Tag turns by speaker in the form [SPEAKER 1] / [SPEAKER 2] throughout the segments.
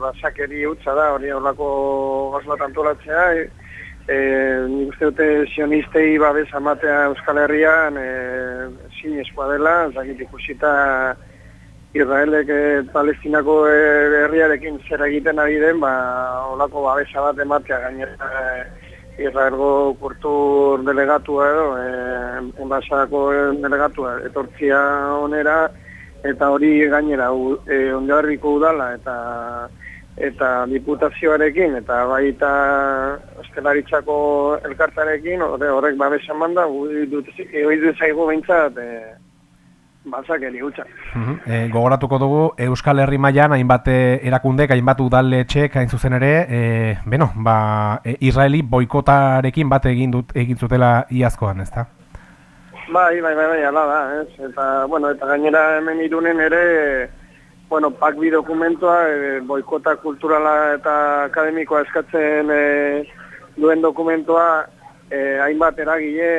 [SPEAKER 1] basakeri utza da, hori horlako gaz bat antolatzea, e, e, nik uste dute sionistei babes amatea Euskal Herrian e, zin dela, zakit ikusita Israelek e, palestinako e, herriarekin zer egiten ari den, ba, horlako babesa bat ematea gainera e, Israelgo kultur delegatua edo, e, enbasako delegatua, etortzia onera, eta hori gainera e, ondarriko udala eta eta diputazioarekin eta baita estelaritzako elkartarekin horrek babesan manda dut zaigu behintzat e, batzak eriutza.
[SPEAKER 2] E, gogoratuko dugu Euskal Herri mailan hainbat e, erakundek, hainbat udalde txek hain zuzen ere, e, beno, ba, e, Israeli boikotarekin bat egin dut egin zutela iazkoan, ezta?
[SPEAKER 1] Bai, bai, bai, bai, ala da, ez? Eta, bueno, eta gainera hemen irunen ere, bueno, pak bi dokumentua, e, boikota kulturala eta akademikoa eskatzen e, duen dokumentua, e, hainbat eragile,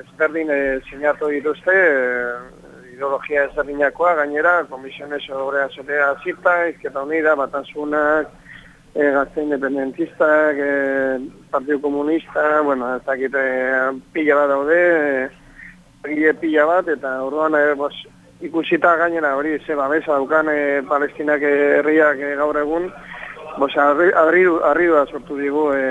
[SPEAKER 1] ezberdin e, sinatu dituzte, e, ideologia ezberdinakoa, gainera, komisiones sobre azotea zita, izketa unida, batasunak, e, gazte independentistak, e, Partido Comunista, bueno, ez dakite pila bat daude, e, egile pila bat, eta orduan e, bos, ikusita gainera hori ze babesa daukan e, palestinak herriak e, gaur egun, bos, arri, da sortu digu e,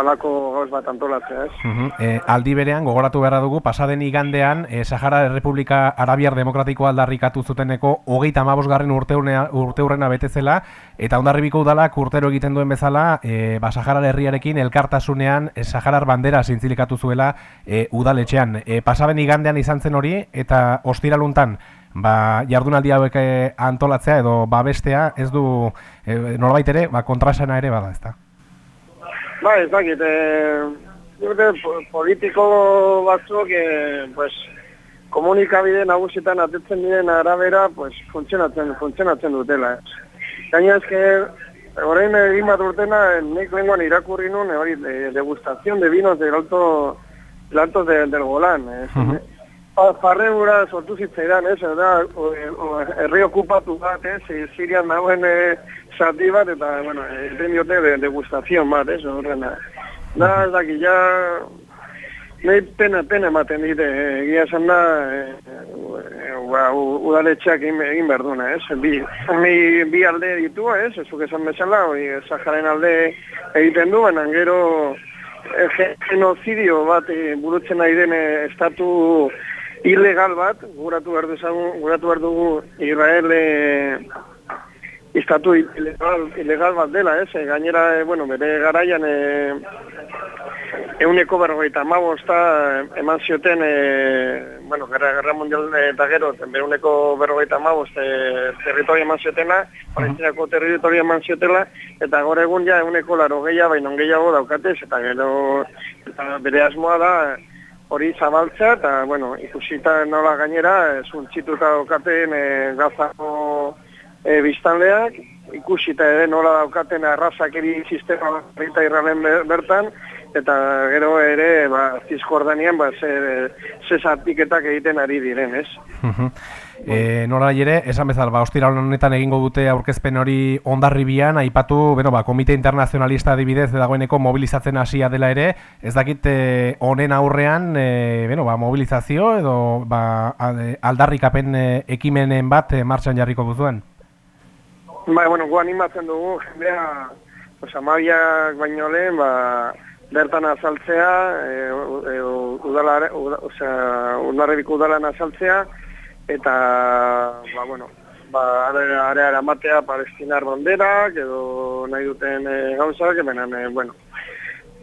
[SPEAKER 1] alako gauz bat antolatzea, ez?
[SPEAKER 2] Uh aldi berean, gogoratu beharra dugu, pasaden igandean, e, Sahara Republika Arabiar Demokratiko aldarrikatu zuteneko hogeita amabosgarren urte, urte urrena betezela, eta ondarribiko udalak urtero egiten duen bezala, e, ba, Sahara herriarekin elkartasunean e, Saharar bandera zintzilikatu zuela e, udaletxean. E, pasaben igandean izan zen hori, eta ostiraluntan, ba, jardunaldi hauek antolatzea edo babestea ez du e, norbait ere ba, kontrasena ere bada, ezta?
[SPEAKER 1] Ba, ez dakit, e, politiko batzuk, e, pues, komunikabide nagusitan atetzen diren arabera, pues, funtzionatzen, funtzionatzen dutela. Gaina ezke, horrein egin bat urtena, nik lenguan irakurri nun, hori, de, degustazion de vinos del alto, del alto de, del Golan. Eh? Uh -huh. Farren gura sortu zitzaidan, ez, da, herri okupatu bat, ez, Sirian dagoen e, zati bat, eta, bueno, eten diote de, degustazion bat, ez, horrena. Da, ez daki, ja, nahi pena, pena ematen dite, egia esan da, e, ba, udaletxeak egin, egin behar duna, ez? Bi, bi, bi alde ditu, ez? Ezuk esan bezala, hori, Saharen alde egiten du, baina gero genozidio bat e, burutzen nahi den estatu ilegal bat, guratu behar, dezagun, guratu behar dugu Israel e, estatu ilegal, ilegal bat dela, ez? E, gainera, e, bueno, bere garaian e, euneko berrogeita amabosta eman zioten, e, bueno, gerra, gerra mundial eta gero, euneko berrogeita amabost e, territoria eman ziotena, palentinako territoria eman ziotela, eta gore egun ja euneko laro gehiago, baina gehiago daukatez, eta gero eta bere asmoa da, hori zabaltzea, eta, bueno, ikusita nola gainera, zuntzituta daukaten e, gazako e, biztanleak, ikusita ere nola daukaten arrazakeri sistema eta irralen bertan, eta gero ere ba Cisjordanian ba ze ze egiten ari diren, ez?
[SPEAKER 2] Eh, nora ere, esan bezala, ba ostira honetan egingo dute aurkezpen hori Hondarribian aipatu, bueno, ba Komite Internacionalista adibidez dagoeneko mobilizatzen hasia dela ere, ez dakit eh, honen aurrean, eh, bueno, ba mobilizazio edo ba aldarrikapen eh, ekimenen bat eh, martxan jarriko duzuen.
[SPEAKER 1] Bai, bueno, gu animatzen dugu jendea, pues amabiak baino lehen, ba bertan azaltzea, e, e, udala, unarrebiko udalan azaltzea, eta, ba, bueno, ba, areara matea palestinar banderak, edo nahi duten e, gauzak, ebenen, e, bueno,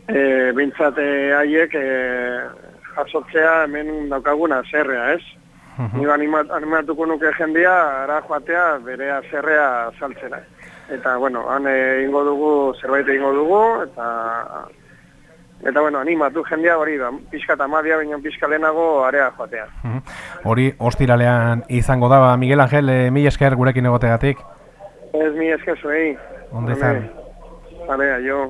[SPEAKER 1] e, bintzate haiek e, jasotzea hemen daukaguna zerrea, ez? Ni animatuko nuke jendia, ara joatea, bere zerrea saltzera. Eta, bueno, han egingo dugu, zerbait egingo dugu, eta Eta bueno, animatu jendea hori da, pixka eta madia, baina pixka lehenago area joatea.
[SPEAKER 2] Hori, ostiralean izango da, ba, Miguel Angel, e, mi esker gurekin egotegatik?
[SPEAKER 1] Ez mi esker zuei.
[SPEAKER 2] Onde zan?
[SPEAKER 1] Vale, jo.